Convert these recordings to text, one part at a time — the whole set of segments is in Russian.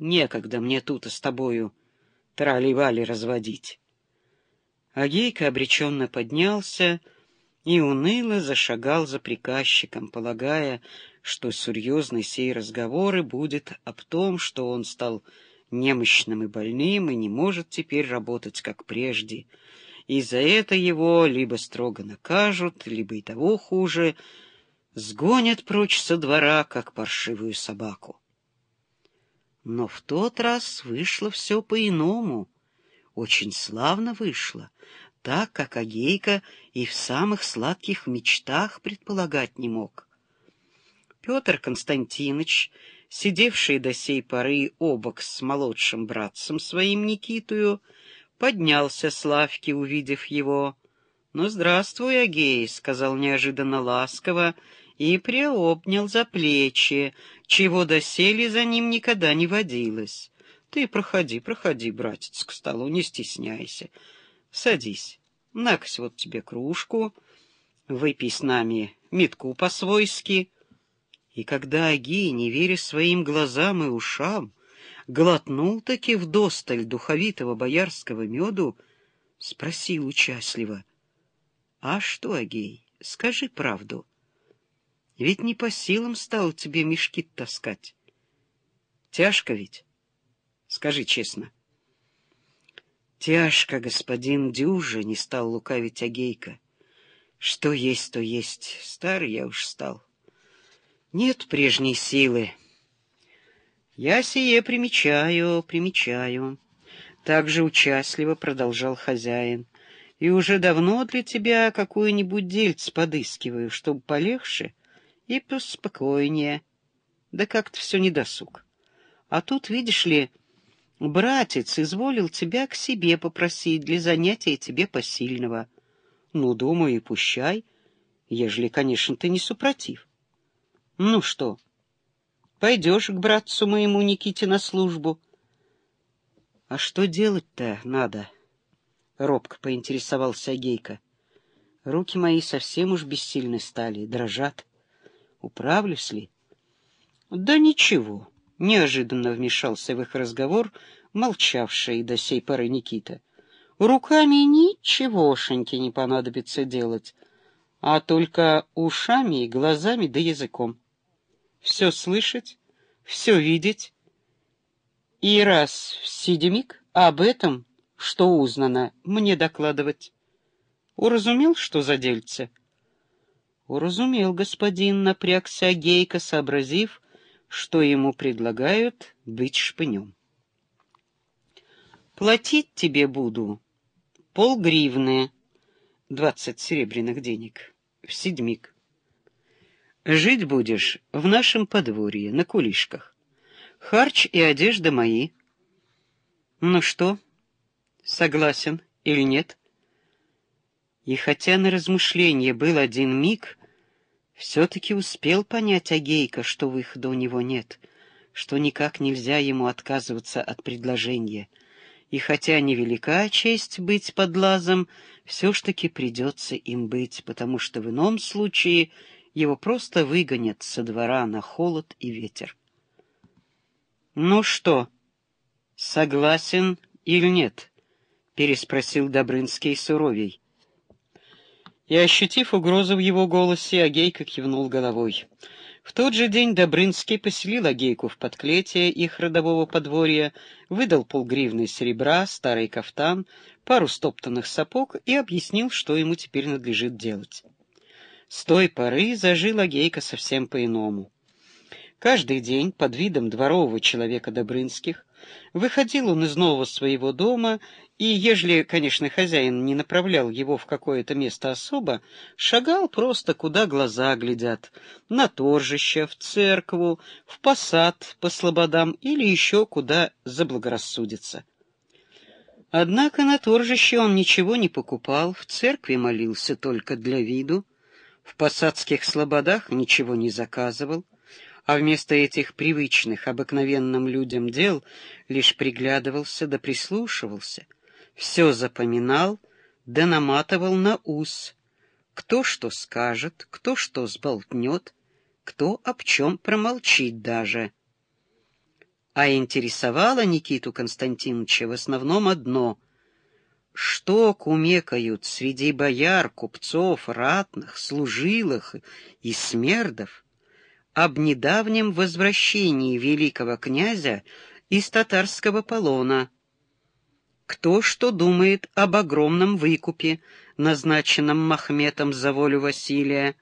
Некогда мне тут с тобою трали-вали разводить. Агейка обреченно поднялся и уныло зашагал за приказчиком, полагая, что серьезный сей разговоры будет об том, что он стал немощным и больным и не может теперь работать, как прежде, и за это его либо строго накажут, либо и того хуже, сгонят прочь со двора, как паршивую собаку. Но в тот раз вышло все по-иному, очень славно вышло, так, как Агейка и в самых сладких мечтах предполагать не мог. Петр Константинович, сидевший до сей поры обок с молодшим братцем своим Никитою, поднялся с лавки, увидев его. — Ну, здравствуй, Агей, — сказал неожиданно ласково, и приобнял за плечи, чего доселе за ним никогда не водилось. — Ты проходи, проходи, братец, к столу, не стесняйся. Садись, накось вот тебе кружку, выпей с нами метку по-свойски. И когда Аги, не веря своим глазам и ушам, глотнул-таки вдосталь духовитого боярского меду, спросил участливо, — А что, Агей, скажи правду? Ведь не по силам стал тебе мешки таскать. Тяжко ведь? Скажи честно. Тяжко, господин Дюжа, не стал лукавить Агейка. Что есть, то есть. Старый я уж стал. Нет прежней силы. Я сие примечаю, примечаю. Так же участливо продолжал хозяин. И уже давно для тебя какую-нибудь дельц подыскиваю, чтобы полегче и поспокойнее. Да как-то все недосуг. А тут, видишь ли, братец изволил тебя к себе попросить для занятия тебе посильного. Ну, думаю, и пущай, ежели, конечно, ты не супротив. Ну что, пойдешь к братцу моему Никите на службу? А что делать-то надо? Робко поинтересовался Гейка. Руки мои совсем уж бессильны стали, дрожат. Управлюсь ли? Да ничего, неожиданно вмешался в их разговор молчавший до сей поры Никита. Руками ничегошеньки не понадобится делать, а только ушами и глазами да языком все слышать, все видеть, и раз в седемик об этом, что узнано, мне докладывать. Уразумел, что за дельце? Уразумел, господин, напрягся Агейка, сообразив, что ему предлагают быть шпынем. Платить тебе буду полгривны, двадцать серебряных денег, в седьмик. Жить будешь в нашем подворье, на кулишках. Харч и одежда мои. Ну что, согласен или нет? И хотя на размышление был один миг, все-таки успел понять Агейка, что выхода у него нет, что никак нельзя ему отказываться от предложения. И хотя невелика честь быть под лазом, все ж таки придется им быть, потому что в ином случае его просто выгонят со двора на холод и ветер. «Ну что, согласен или нет?» — переспросил Добрынский суровей. И, ощутив угрозу в его голосе, Агейка кивнул головой. В тот же день Добрынский поселил Агейку в подклетие их родового подворья, выдал полгривны серебра, старый кафтан, пару стоптанных сапог и объяснил, что ему теперь надлежит делать. С той поры зажила Гейка совсем по-иному. Каждый день под видом дворового человека Добрынских выходил он из нового своего дома, и, ежели, конечно, хозяин не направлял его в какое-то место особо, шагал просто куда глаза глядят, на торжище, в церкву, в посад по слободам или еще куда заблагорассудится. Однако на торжище он ничего не покупал, в церкви молился только для виду, в посадских слободах ничего не заказывал, а вместо этих привычных обыкновенным людям дел лишь приглядывался да прислушивался, все запоминал да наматывал на ус, кто что скажет, кто что сболтнет, кто об чем промолчит даже. А интересовало Никиту Константиновича в основном одно — что кумекают среди бояр, купцов, ратных, служилых и смердов об недавнем возвращении великого князя из татарского полона. Кто что думает об огромном выкупе, назначенном Махметом за волю Василия,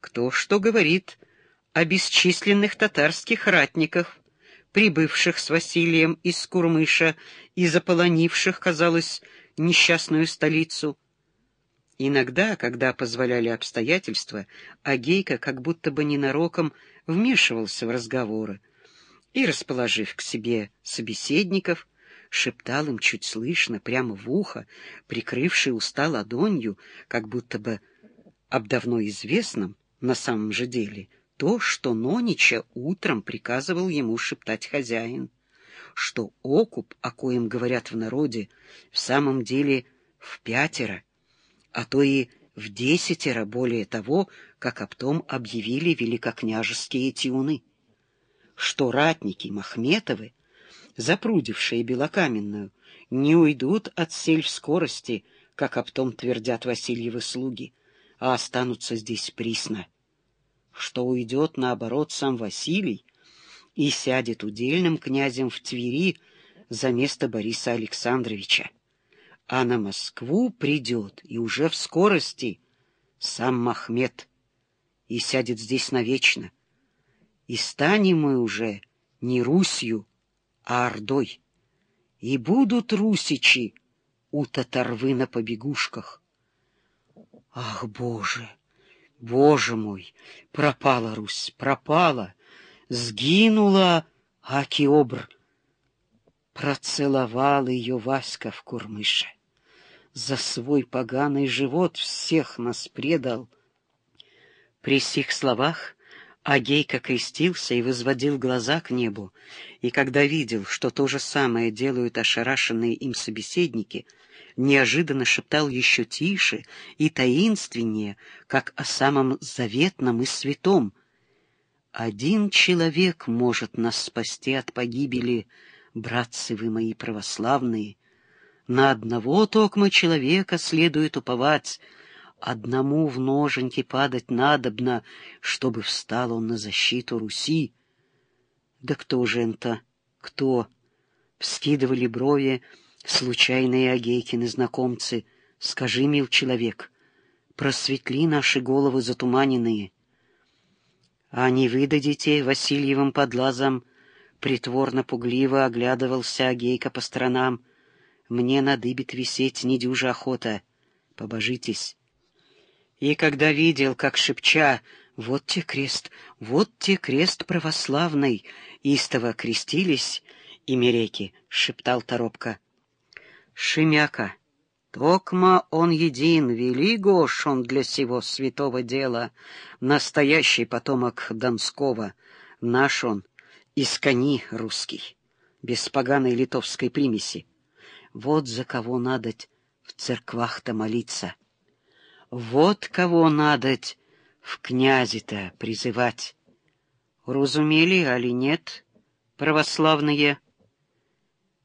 кто что говорит о бесчисленных татарских ратниках, прибывших с Василием из Курмыша и заполонивших, казалось, несчастную столицу. Иногда, когда позволяли обстоятельства, Агейка как будто бы ненароком вмешивался в разговоры и, расположив к себе собеседников, шептал им чуть слышно, прямо в ухо, прикрывший уста ладонью, как будто бы об давно известном, на самом же деле, то, что Нонича утром приказывал ему шептать хозяин что окуп, о коем говорят в народе, в самом деле в пятеро, а то и в десятеро более того, как об том объявили великокняжеские тюны, что ратники Махметовы, запрудившие Белокаменную, не уйдут от сель в скорости, как об том твердят Васильевы слуги, а останутся здесь присно. Что уйдет, наоборот, сам Василий, и сядет удельным князем в Твери за место Бориса Александровича. А на Москву придет, и уже в скорости, сам Махмед, и сядет здесь навечно. И станем мы уже не Русью, а Ордой. И будут русичи у татарвы на побегушках. Ах, Боже! Боже мой! Пропала Русь, пропала! сгинула Акиобр. Процеловал ее Васька в курмыше. За свой поганый живот всех нас предал. При сих словах Агейка крестился и возводил глаза к небу, и когда видел, что то же самое делают ошарашенные им собеседники, неожиданно шептал еще тише и таинственнее, как о самом заветном и святом — один человек может нас спасти от погибели, братцы вы мои православные. На одного токма человека следует уповать, одному в ноженьки падать надобно, чтобы встал он на защиту Руси. Да кто же это? Кто? Вскидывали брови случайные Агейкины знакомцы. Скажи, мил человек, просветли наши головы затуманенные — а не выдадите Васильевым подлазом, притворно-пугливо оглядывался Агейка по сторонам. Мне надыбит висеть недюжа охота. Побожитесь. И когда видел, как шепча «Вот те крест, вот те крест православный!» истово крестились, и мереки, — шептал Торопка. «Шемяка!» Токма он един, вели гош он для сего святого дела, настоящий потомок Донского, наш он, из русский, без поганой литовской примеси. Вот за кого надоть в церквах-то молиться. Вот кого надоть в князи-то призывать. Разумели, али нет, православные?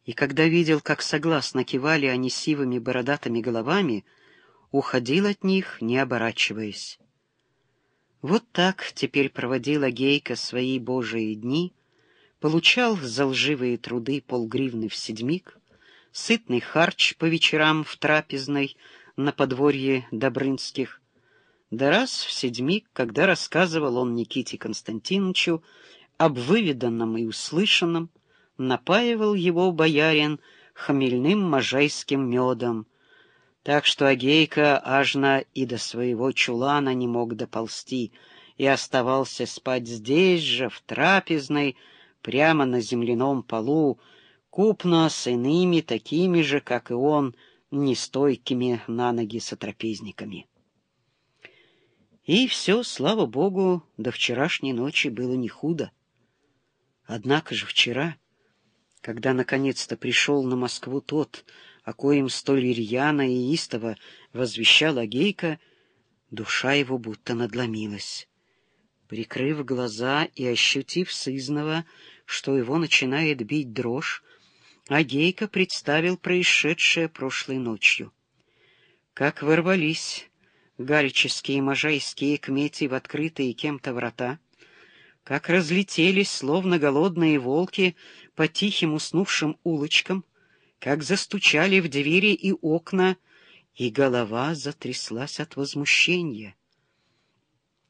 и когда видел, как согласно кивали они сивыми бородатыми головами, уходил от них, не оборачиваясь. Вот так теперь проводила Гейка свои божьи дни, получал за лживые труды полгривны в седьмик, сытный харч по вечерам в трапезной на подворье Добрынских, да раз в седьмик, когда рассказывал он Никите Константиновичу об выведанном и услышанном, напаивал его боярин хмельным можайским медом, так что Агейка ажно и до своего чулана не мог доползти и оставался спать здесь же, в трапезной, прямо на земляном полу, купно с иными такими же, как и он, нестойкими на ноги сотрапезниками. И все, слава богу, до вчерашней ночи было не худо. Однако же вчера когда наконец-то пришел на Москву тот, о коем столь рьяно и истово возвещал Агейка, душа его будто надломилась. Прикрыв глаза и ощутив сызново, что его начинает бить дрожь, а Гейка представил происшедшее прошлой ночью. Как ворвались галические и можайские кмети в открытые кем-то врата, как разлетелись, словно голодные волки, по тихим уснувшим улочкам, как застучали в двери и окна, и голова затряслась от возмущения.